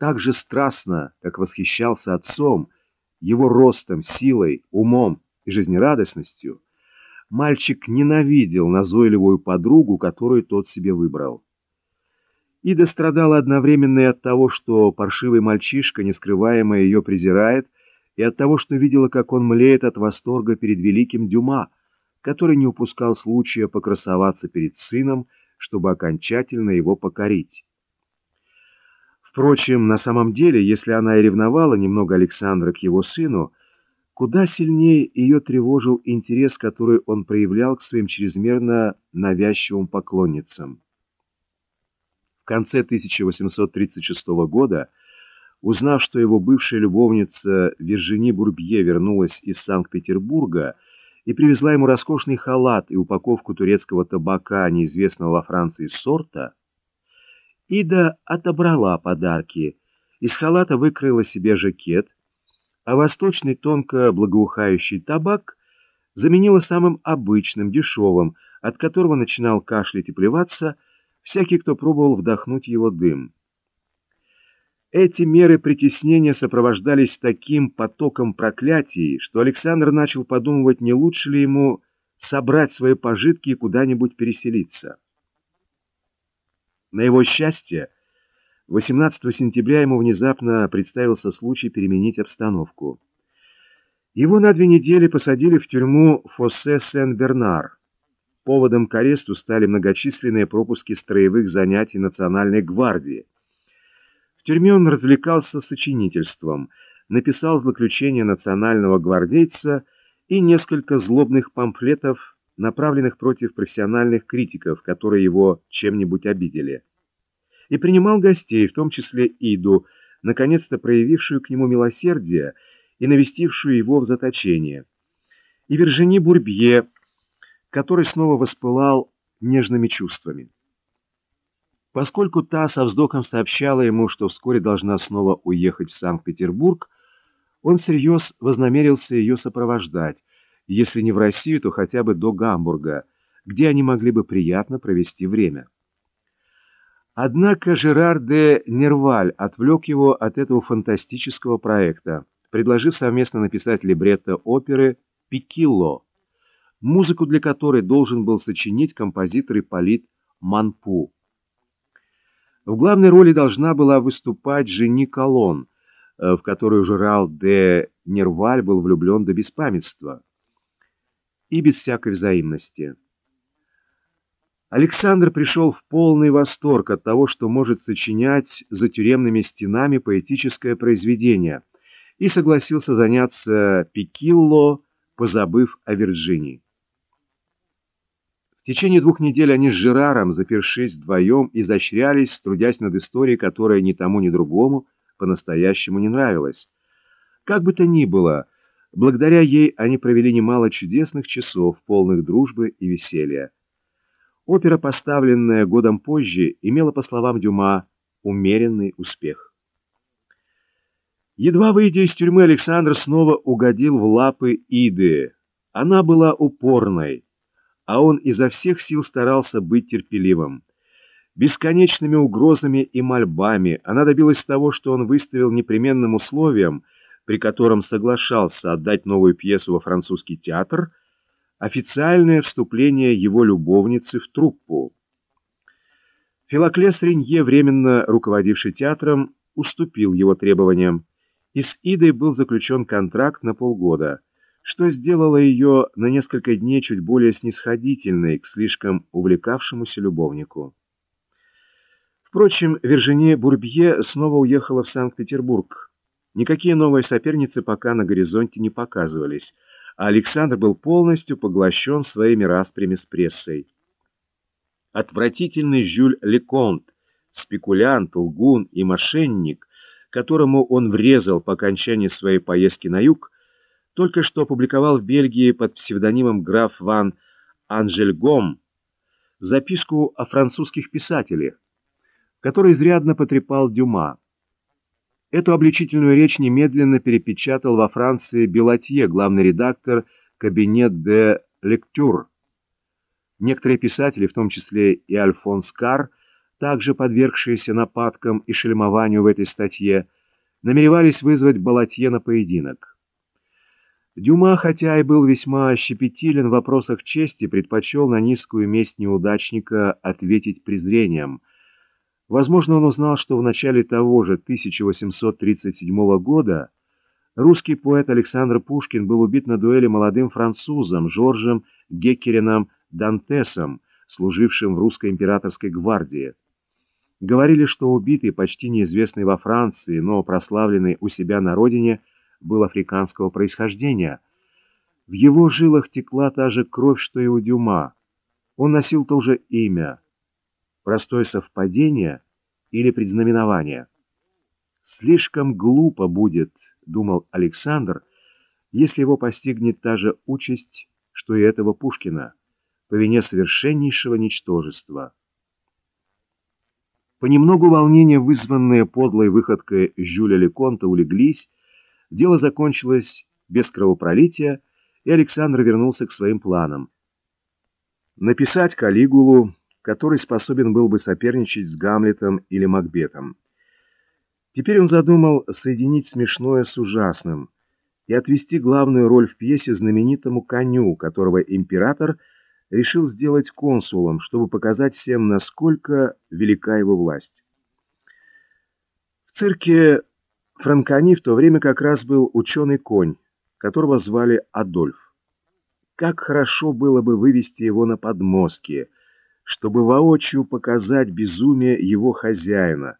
так же страстно, как восхищался отцом, его ростом, силой, умом и жизнерадостностью, мальчик ненавидел назойливую подругу, которую тот себе выбрал. Ида страдала одновременно и от того, что паршивый мальчишка, нескрываемо ее презирает, и от того, что видела, как он млеет от восторга перед великим Дюма, который не упускал случая покрасоваться перед сыном, чтобы окончательно его покорить. Впрочем, на самом деле, если она и ревновала немного Александра к его сыну, куда сильнее ее тревожил интерес, который он проявлял к своим чрезмерно навязчивым поклонницам. В конце 1836 года, узнав, что его бывшая любовница Виржини Бурбье вернулась из Санкт-Петербурга и привезла ему роскошный халат и упаковку турецкого табака, неизвестного во Франции сорта, Ида отобрала подарки, из халата выкроила себе жакет, а восточный тонко благоухающий табак заменила самым обычным, дешевым, от которого начинал кашлять и плеваться всякий, кто пробовал вдохнуть его дым. Эти меры притеснения сопровождались таким потоком проклятий, что Александр начал подумывать, не лучше ли ему собрать свои пожитки и куда-нибудь переселиться. На его счастье, 18 сентября ему внезапно представился случай переменить обстановку. Его на две недели посадили в тюрьму Фоссе Сен-Бернар. Поводом к аресту стали многочисленные пропуски строевых занятий Национальной гвардии. В тюрьме он развлекался сочинительством, написал заключение национального гвардейца и несколько злобных памфлетов направленных против профессиональных критиков, которые его чем-нибудь обидели. И принимал гостей, в том числе Иду, наконец-то проявившую к нему милосердие и навестившую его в заточение, и Вержини Бурбье, который снова воспылал нежными чувствами. Поскольку та со вздохом сообщала ему, что вскоре должна снова уехать в Санкт-Петербург, он всерьез вознамерился ее сопровождать, если не в Россию, то хотя бы до Гамбурга, где они могли бы приятно провести время. Однако Жерар де Нерваль отвлек его от этого фантастического проекта, предложив совместно написать либретто оперы «Пикилло», музыку для которой должен был сочинить композитор Ипполит Манпу. В главной роли должна была выступать Жени Колон, э, в которую Жерал де Нерваль был влюблен до беспамятства и без всякой взаимности. Александр пришел в полный восторг от того, что может сочинять за тюремными стенами поэтическое произведение, и согласился заняться Пикилло, позабыв о Вирджинии. В течение двух недель они с Жераром, запершись вдвоем, изощрялись, трудясь над историей, которая ни тому, ни другому по-настоящему не нравилась. Как бы то ни было, Благодаря ей они провели немало чудесных часов, полных дружбы и веселья. Опера, поставленная годом позже, имела, по словам Дюма, умеренный успех. Едва выйдя из тюрьмы, Александр снова угодил в лапы Иды. Она была упорной, а он изо всех сил старался быть терпеливым. Бесконечными угрозами и мольбами она добилась того, что он выставил непременным условием – при котором соглашался отдать новую пьесу во французский театр, официальное вступление его любовницы в труппу. Филоклес Ренье, временно руководивший театром, уступил его требованиям, и с Идой был заключен контракт на полгода, что сделало ее на несколько дней чуть более снисходительной к слишком увлекавшемуся любовнику. Впрочем, Виржиния Бурбье снова уехала в Санкт-Петербург, Никакие новые соперницы пока на горизонте не показывались, а Александр был полностью поглощен своими распрями с прессой. Отвратительный Жюль Леконт, спекулянт, лгун и мошенник, которому он врезал по окончании своей поездки на юг, только что опубликовал в Бельгии под псевдонимом граф Ван Анжельгом записку о французских писателях, который изрядно потрепал Дюма. Эту обличительную речь немедленно перепечатал во Франции Белатье, главный редактор «Кабинет де лектюр». Некоторые писатели, в том числе и Альфонс Кар, также подвергшиеся нападкам и шельмованию в этой статье, намеревались вызвать Балатье на поединок. Дюма, хотя и был весьма щепетилен в вопросах чести, предпочел на низкую месть неудачника ответить презрением. Возможно, он узнал, что в начале того же 1837 года русский поэт Александр Пушкин был убит на дуэли молодым французом Жоржем Геккерином Дантесом, служившим в русской императорской гвардии. Говорили, что убитый, почти неизвестный во Франции, но прославленный у себя на родине, был африканского происхождения. В его жилах текла та же кровь, что и у Дюма. Он носил то же имя. Простое совпадение или предзнаменование? Слишком глупо будет, думал Александр, если его постигнет та же участь, что и этого Пушкина, по вине совершеннейшего ничтожества. Понемногу волнения, вызванные подлой выходкой Жюля Леконта, улеглись, дело закончилось без кровопролития, и Александр вернулся к своим планам. Написать Калигулу, который способен был бы соперничать с Гамлетом или Макбетом. Теперь он задумал соединить смешное с ужасным и отвести главную роль в пьесе знаменитому коню, которого император – решил сделать консулом, чтобы показать всем, насколько велика его власть. В цирке Франкони в то время как раз был ученый конь, которого звали Адольф. Как хорошо было бы вывести его на подмостки, чтобы воочию показать безумие его хозяина,